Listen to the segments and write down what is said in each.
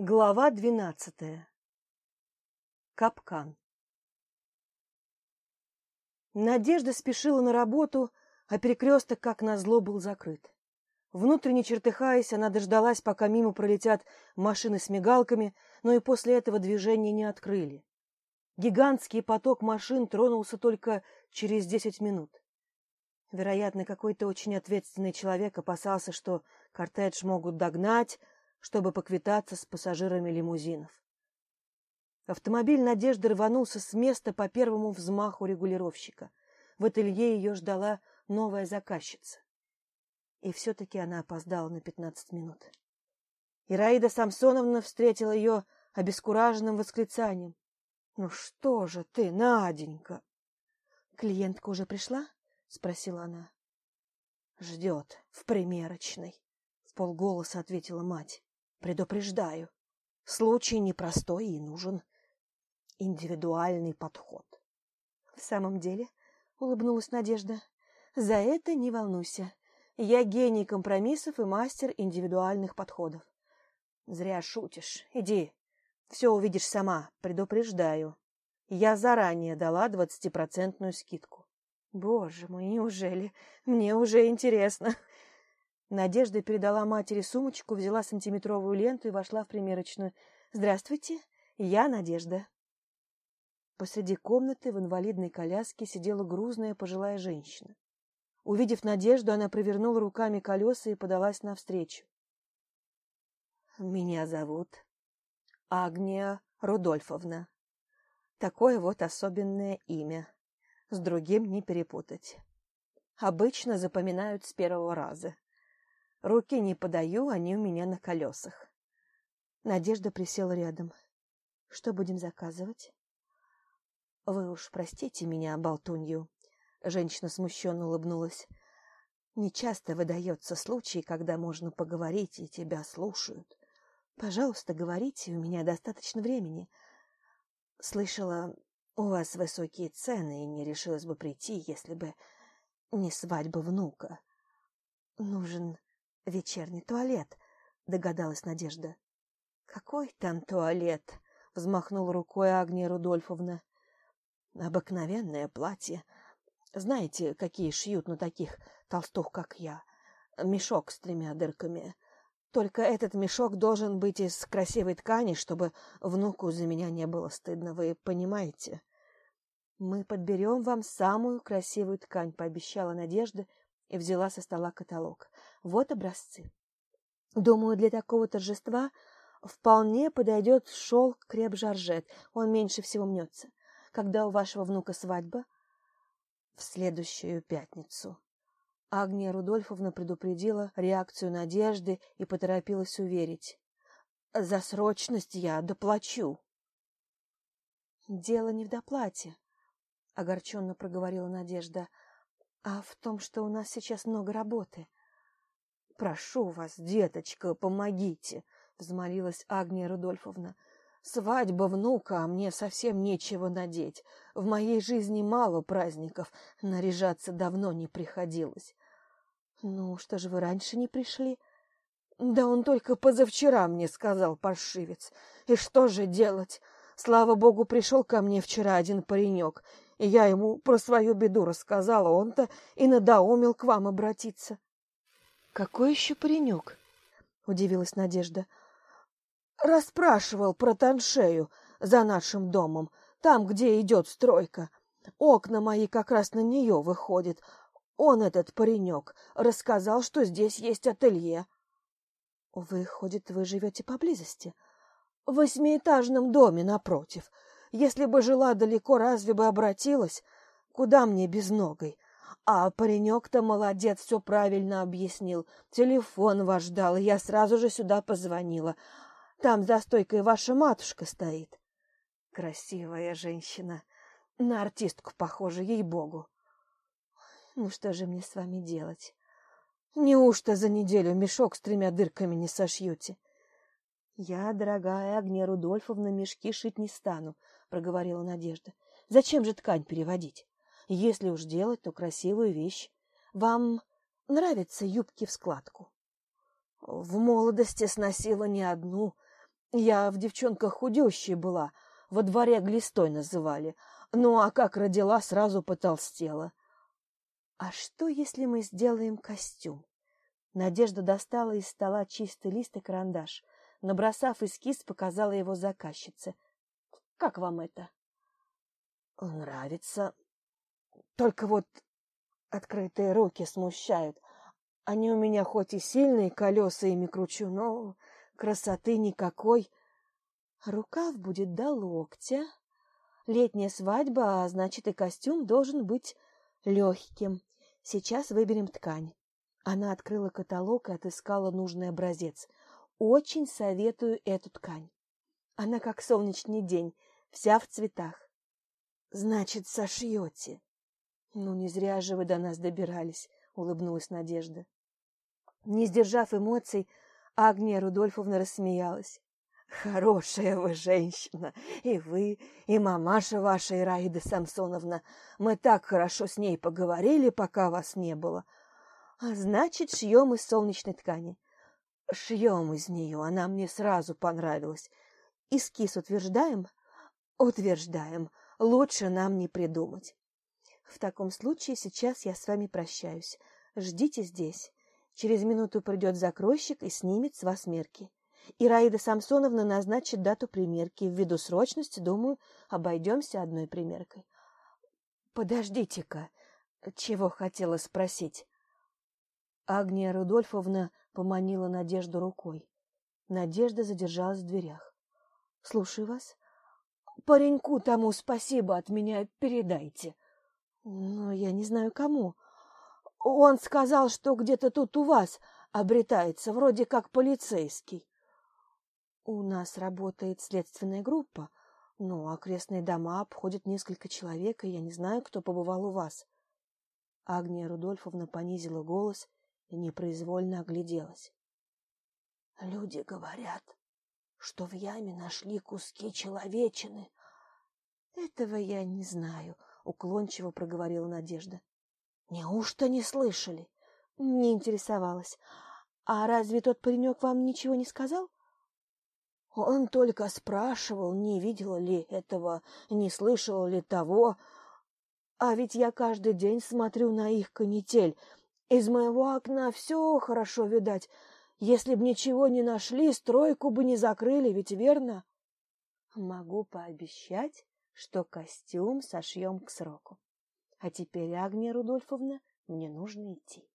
Глава двенадцатая. Капкан. Надежда спешила на работу, а перекресток, как назло, был закрыт. Внутренне чертыхаясь, она дождалась, пока мимо пролетят машины с мигалками, но и после этого движения не открыли. Гигантский поток машин тронулся только через десять минут. Вероятно, какой-то очень ответственный человек опасался, что кортедж могут догнать, чтобы поквитаться с пассажирами лимузинов. Автомобиль Надежды рванулся с места по первому взмаху регулировщика. В ателье ее ждала новая заказчица. И все-таки она опоздала на пятнадцать минут. Ираида Самсоновна встретила ее обескураженным восклицанием. — Ну что же ты, Наденька? — Клиентка уже пришла? — спросила она. — Ждет в примерочной, — в полголоса ответила мать. Предупреждаю, случай непростой и нужен индивидуальный подход. В самом деле, улыбнулась Надежда, за это не волнуйся. Я гений компромиссов и мастер индивидуальных подходов. Зря шутишь. Иди, все увидишь сама, предупреждаю. Я заранее дала двадцатипроцентную скидку. Боже мой, неужели? Мне уже интересно. Надежда передала матери сумочку, взяла сантиметровую ленту и вошла в примерочную. «Здравствуйте, я Надежда». Посреди комнаты в инвалидной коляске сидела грузная пожилая женщина. Увидев Надежду, она провернула руками колеса и подалась навстречу. «Меня зовут Агния Рудольфовна. Такое вот особенное имя. С другим не перепутать. Обычно запоминают с первого раза. Руки не подаю, они у меня на колесах. Надежда присела рядом. Что будем заказывать? Вы уж простите меня, болтунью. Женщина смущенно улыбнулась. Не часто выдается случай, когда можно поговорить, и тебя слушают. Пожалуйста, говорите, у меня достаточно времени. Слышала, у вас высокие цены, и не решилась бы прийти, если бы не свадьба внука. Нужен вечерний туалет, догадалась Надежда. Какой там туалет? взмахнула рукой Агния Рудольфовна. Обыкновенное платье. Знаете, какие шьют на таких толстух, как я? Мешок с тремя дырками. Только этот мешок должен быть из красивой ткани, чтобы внуку за меня не было стыдно, вы понимаете? Мы подберем вам самую красивую ткань, пообещала Надежда и взяла со стола каталог. Вот образцы. Думаю, для такого торжества вполне подойдет шелк креп-жаржет. Он меньше всего мнется. Когда у вашего внука свадьба? В следующую пятницу. Агния Рудольфовна предупредила реакцию Надежды и поторопилась уверить. За срочность я доплачу. Дело не в доплате, огорченно проговорила Надежда а в том, что у нас сейчас много работы. Прошу вас, деточка, помогите, взмолилась Агния Рудольфовна. Свадьба внука, а мне совсем нечего надеть. В моей жизни мало праздников, наряжаться давно не приходилось. Ну, что же вы раньше не пришли? Да он только позавчера мне сказал, паршивец. И что же делать? Слава богу, пришел ко мне вчера один паренек и я ему про свою беду рассказала, он-то и надоумил к вам обратиться. — Какой еще паренек? — удивилась Надежда. — Расспрашивал про траншею за нашим домом, там, где идет стройка. Окна мои как раз на нее выходят. Он, этот паренек, рассказал, что здесь есть ателье. — Выходит, вы живете поблизости? — В восьмиэтажном доме напротив — если бы жила далеко, разве бы обратилась? Куда мне без ногой? А паренек-то молодец, все правильно объяснил. Телефон ваш дал, и я сразу же сюда позвонила. Там за стойкой ваша матушка стоит. Красивая женщина. На артистку похожа, ей-богу. Ну что же мне с вами делать? Неужто за неделю мешок с тремя дырками не сошьете? Я, дорогая Агния Рудольфовна, мешки шить не стану. — проговорила Надежда. — Зачем же ткань переводить? Если уж делать, то красивую вещь. Вам нравятся юбки в складку? — В молодости сносила не одну. Я в девчонках худющая была, во дворе глистой называли. Ну, а как родила, сразу потолстела. А что, если мы сделаем костюм? Надежда достала из стола чистый лист и карандаш. Набросав эскиз, показала его заказчице. Как вам это? Нравится. Только вот открытые руки смущают. Они у меня хоть и сильные, колеса ими кручу, но красоты никакой. Рукав будет до локтя. Летняя свадьба, а значит и костюм должен быть легким. Сейчас выберем ткань. Она открыла каталог и отыскала нужный образец. Очень советую эту ткань. Она как солнечный день, вся в цветах. Значит, сошьете. Ну, не зря же вы до нас добирались, улыбнулась Надежда. Не сдержав эмоций, Агния Рудольфовна рассмеялась. Хорошая вы женщина, и вы, и мамаша ваша Ираида Самсоновна. Мы так хорошо с ней поговорили, пока вас не было. А значит, шьем из солнечной ткани. Шьем из нее, она мне сразу понравилась. Эскиз утверждаем? Утверждаем. Лучше нам не придумать. В таком случае сейчас я с вами прощаюсь. Ждите здесь. Через минуту придет закройщик и снимет с вас мерки. Ираида Самсоновна назначит дату примерки. Ввиду срочности, думаю, обойдемся одной примеркой. Подождите-ка, чего хотела спросить? Агния Рудольфовна поманила Надежду рукой. Надежда задержалась в дверях. — Слушаю вас. — Пареньку тому спасибо от меня передайте. — Но я не знаю кому. Он сказал, что где-то тут у вас обретается, вроде как полицейский. У нас работает следственная группа, но окрестные дома обходят несколько человек, и я не знаю, кто побывал у вас. Агния Рудольфовна понизила голос и непроизвольно огляделась. Люди говорят, что в яме нашли куски человечины. Этого я не знаю, уклончиво проговорила Надежда. Неужто не слышали? Не интересовалась. А разве тот паренек вам ничего не сказал? Он только спрашивал, не видела ли этого, не слышала ли того. А ведь я каждый день смотрю на их канитель. Из моего окна все хорошо видать. Если б ничего не нашли, стройку бы не закрыли, ведь верно? Могу пообещать, что костюм сошьем к сроку. А теперь, Агния Рудольфовна, мне нужно идти.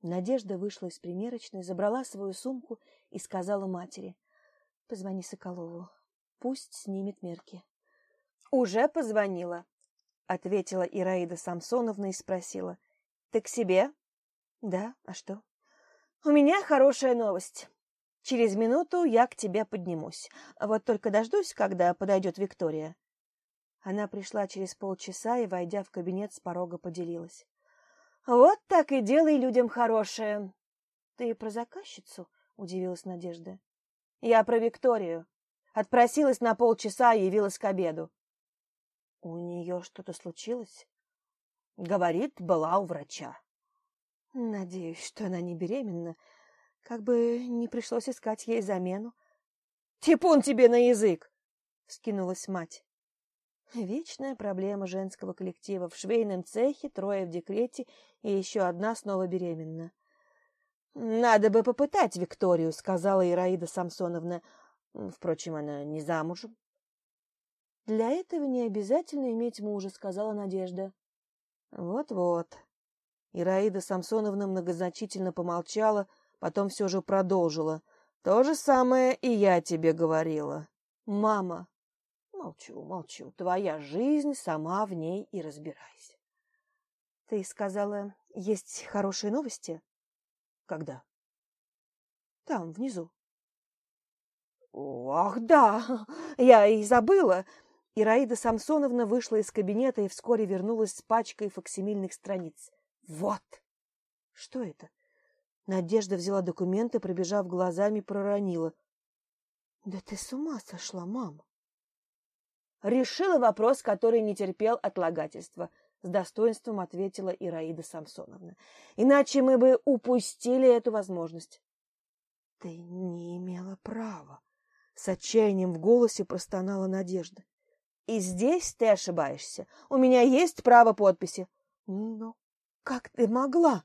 Надежда вышла из примерочной, забрала свою сумку и сказала матери. — Позвони Соколову. Пусть снимет мерки. — Уже позвонила, — ответила Ираида Самсоновна и спросила. — Ты к себе? — Да, а что? — У меня хорошая новость. Через минуту я к тебе поднимусь. Вот только дождусь, когда подойдет Виктория. Она пришла через полчаса и, войдя в кабинет, с порога поделилась. — Вот так и делай людям хорошее. — Ты про заказчицу? — удивилась Надежда. — Я про Викторию. Отпросилась на полчаса и явилась к обеду. — У нее что-то случилось? — Говорит, была у врача. — Надеюсь, что она не беременна. Как бы не пришлось искать ей замену. — Типун тебе на язык! — скинулась мать. Вечная проблема женского коллектива. В швейном цехе трое в декрете и еще одна снова беременна. «Надо бы попытать Викторию», — сказала Ираида Самсоновна. Впрочем, она не замужем. «Для этого не обязательно иметь мужа», — сказала Надежда. «Вот-вот». Ираида Самсоновна многозначительно помолчала, потом все же продолжила. «То же самое и я тебе говорила». «Мама, Молчу, молчу. Твоя жизнь, сама в ней и разбирайся. Ты сказала, есть хорошие новости? Когда? Там, внизу. Ах, да, я и забыла. Ираида Самсоновна вышла из кабинета и вскоре вернулась с пачкой факсимильных страниц. Вот! Что это? Надежда взяла документы, пробежав глазами, проронила. Да ты с ума сошла, мама! решила вопрос, который не терпел отлагательства, с достоинством ответила Ираида Самсоновна. Иначе мы бы упустили эту возможность. Ты не имела права. С отчаянием в голосе простонала Надежда. И здесь ты ошибаешься. У меня есть право подписи. Но как ты могла?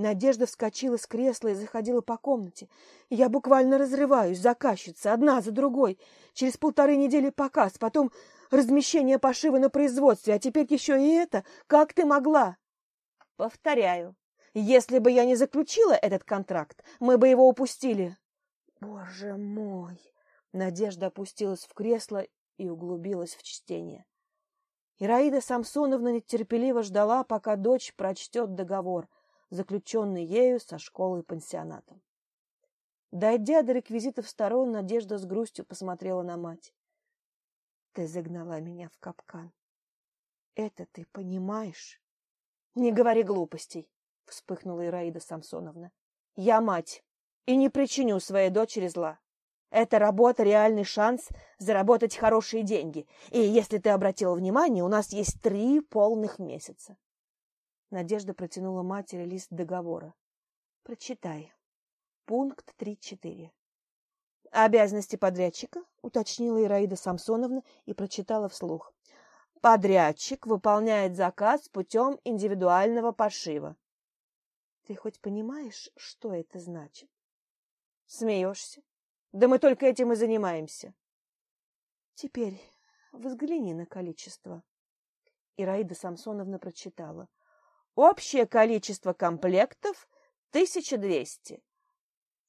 Надежда вскочила с кресла и заходила по комнате. Я буквально разрываюсь, заказчица, одна за другой. Через полторы недели показ, потом размещение пошива на производстве, а теперь еще и это. Как ты могла? Повторяю, если бы я не заключила этот контракт, мы бы его упустили. Боже мой! Надежда опустилась в кресло и углубилась в чтение. Ираида Самсоновна нетерпеливо ждала, пока дочь прочтет договор, заключенный ею со школой-пансионатом. Дойдя до реквизитов сторон, Надежда с грустью посмотрела на мать. — Ты загнала меня в капкан. Это ты понимаешь? — Не говори глупостей, — вспыхнула Ираида Самсоновна. — Я мать и не причиню своей дочери зла. Эта работа – реальный шанс заработать хорошие деньги. И если ты обратила внимание, у нас есть три полных месяца. Надежда протянула матери лист договора. Прочитай. Пункт 3.4. Обязанности подрядчика, уточнила Ираида Самсоновна и прочитала вслух. Подрядчик выполняет заказ путем индивидуального пошива. Ты хоть понимаешь, что это значит? Смеешься? Да мы только этим и занимаемся. Теперь взгляни на количество. Ираида Самсоновна прочитала. Общее количество комплектов – 1200.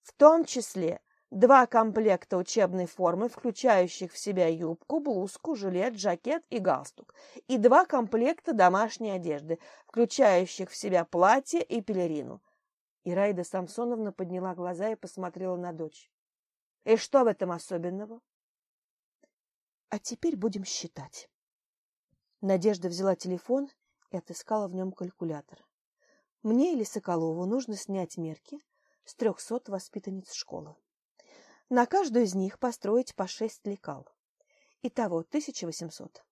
В том числе два комплекта учебной формы, включающих в себя юбку, блузку, жилет, жакет и галстук, и два комплекта домашней одежды, включающих в себя платье и пелерину. Ираида Самсоновна подняла глаза и посмотрела на дочь. И что в этом особенного? А теперь будем считать. Надежда взяла телефон и отыскала в нем калькулятор. Мне или Соколову нужно снять мерки с трехсот воспитанниц школы. На каждую из них построить по шесть лекал. Итого 1800.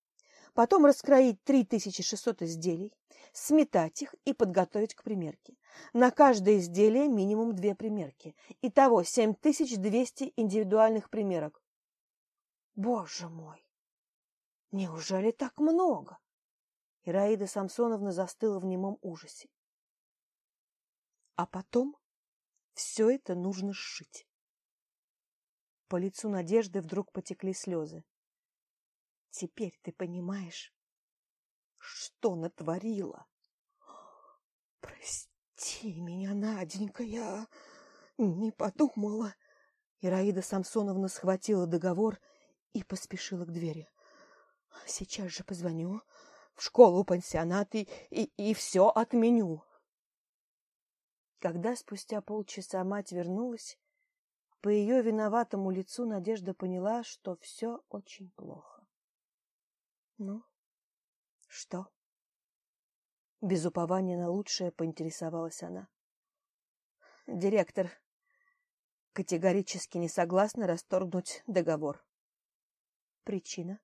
Потом раскроить 3600 изделий, сметать их и подготовить к примерке. На каждое изделие минимум две примерки. Итого 7200 индивидуальных примерок. Боже мой! Неужели так много? Ираида Самсоновна застыла в немом ужасе. А потом все это нужно сшить. По лицу Надежды вдруг потекли слезы. Теперь ты понимаешь, что натворила? Прости меня, Наденька, я не подумала. Ираида Самсоновна схватила договор и поспешила к двери. Сейчас же позвоню в школу-пансионат и, и, и все отменю. Когда спустя полчаса мать вернулась, по ее виноватому лицу Надежда поняла, что все очень плохо. Ну, что? Без упования на лучшее поинтересовалась она. Директор категорически не согласна расторгнуть договор. Причина?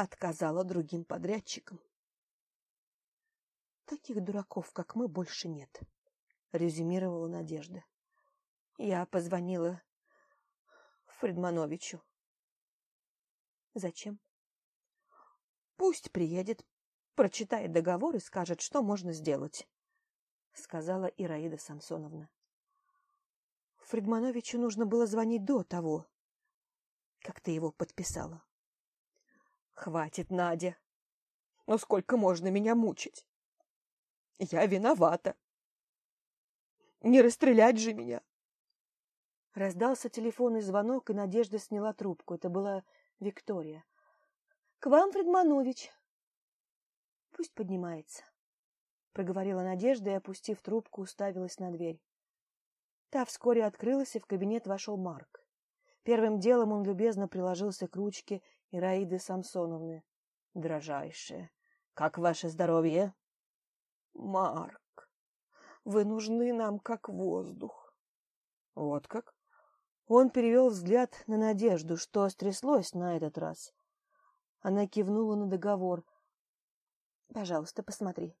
Отказала другим подрядчикам. Таких дураков, как мы, больше нет, резюмировала Надежда. Я позвонила Фредмановичу. Зачем? Пусть приедет, прочитает договор и скажет, что можно сделать, сказала Ираида Самсоновна. Фредмановичу нужно было звонить до того, как ты его подписала. Хватит, Надя. Ну сколько можно меня мучить? Я виновата. Не расстрелять же меня. Раздался телефонный звонок, и Надежда сняла трубку. Это была Виктория. — К вам, Фредманович. — Пусть поднимается, — проговорила Надежда и, опустив трубку, уставилась на дверь. Та вскоре открылась, и в кабинет вошел Марк. Первым делом он любезно приложился к ручке Ираиды Самсоновны. — Дрожайшая, как ваше здоровье? — Марк, вы нужны нам как воздух. — Вот как? Он перевел взгляд на Надежду, что стряслось на этот раз. Она кивнула на договор. «Пожалуйста, посмотри.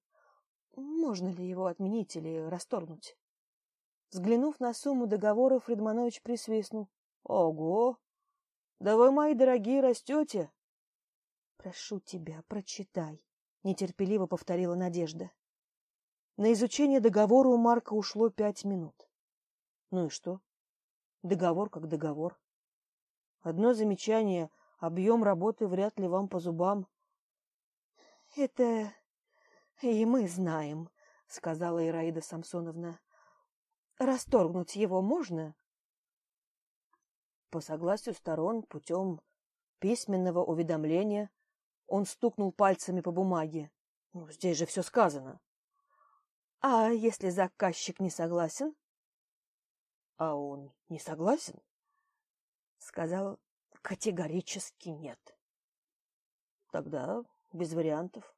Можно ли его отменить или расторгнуть?» Взглянув на сумму договора, Фредманович присвистнул. — Ого! Да вы, мои дорогие, растете! — Прошу тебя, прочитай, — нетерпеливо повторила Надежда. На изучение договора у Марка ушло пять минут. Ну и что? Договор как договор. Одно замечание, объем работы вряд ли вам по зубам. — Это и мы знаем, — сказала Ираида Самсоновна. — Расторгнуть его можно? По согласию сторон, путем письменного уведомления, он стукнул пальцами по бумаге. Ну, здесь же все сказано. — А если заказчик не согласен? — А он не согласен? — сказал категорически нет. — Тогда без вариантов.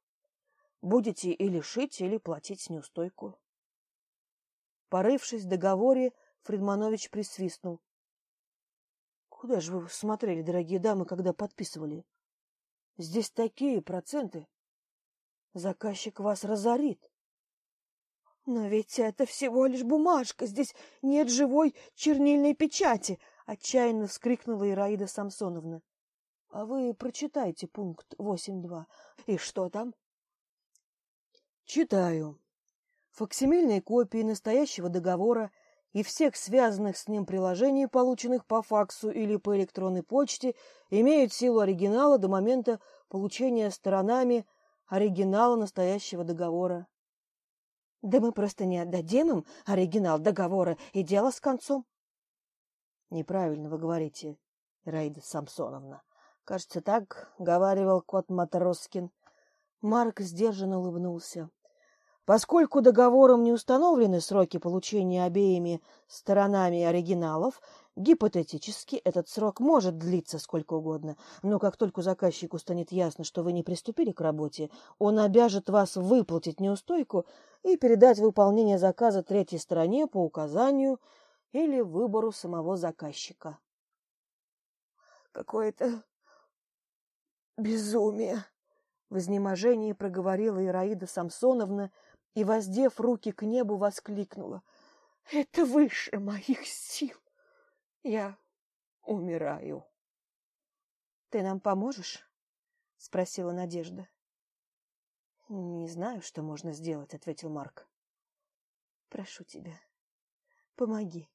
Будете или шить, или платить неустойку. Порывшись в договоре, Фредманович присвистнул. — Куда же вы смотрели, дорогие дамы, когда подписывали? Здесь такие проценты. Заказчик вас разорит. Но ведь это всего лишь бумажка, здесь нет живой чернильной печати, отчаянно вскрикнула Ираида Самсоновна. А вы прочитайте пункт 8.2. И что там? Читаю. Факсимильные копии настоящего договора и всех связанных с ним приложений, полученных по факсу или по электронной почте, имеют силу оригинала до момента получения сторонами оригинала настоящего договора. Да мы просто не отдадим им оригинал договора, и дело с концом. Неправильно вы говорите, Раида Самсоновна. Кажется, так говаривал кот Матроскин. Марк сдержанно улыбнулся. Поскольку договором не установлены сроки получения обеими сторонами оригиналов, гипотетически этот срок может длиться сколько угодно, но как только заказчику станет ясно, что вы не приступили к работе, он обяжет вас выплатить неустойку и передать выполнение заказа третьей стороне по указанию или выбору самого заказчика. Какое-то безумие, в изнеможении проговорила Ираида Самсоновна и, воздев руки к небу, воскликнула. — Это выше моих сил. Я умираю. — Ты нам поможешь? — спросила Надежда. — Не знаю, что можно сделать, — ответил Марк. — Прошу тебя, помоги.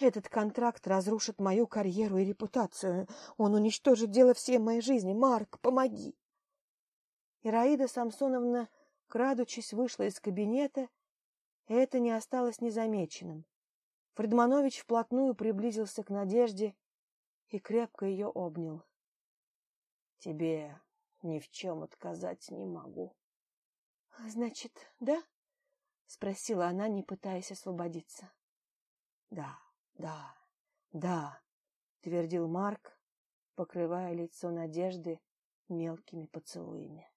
Этот контракт разрушит мою карьеру и репутацию. Он уничтожит дело всей моей жизни. Марк, помоги. Ираида Самсоновна, крадучись, вышла из кабинета, и это не осталось незамеченным. Фредманович вплотную приблизился к Надежде и крепко ее обнял. — Тебе ни в чем отказать не могу. — Значит, да? — спросила она, не пытаясь освободиться. — Да, да, да, — твердил Марк, покрывая лицо Надежды мелкими поцелуями.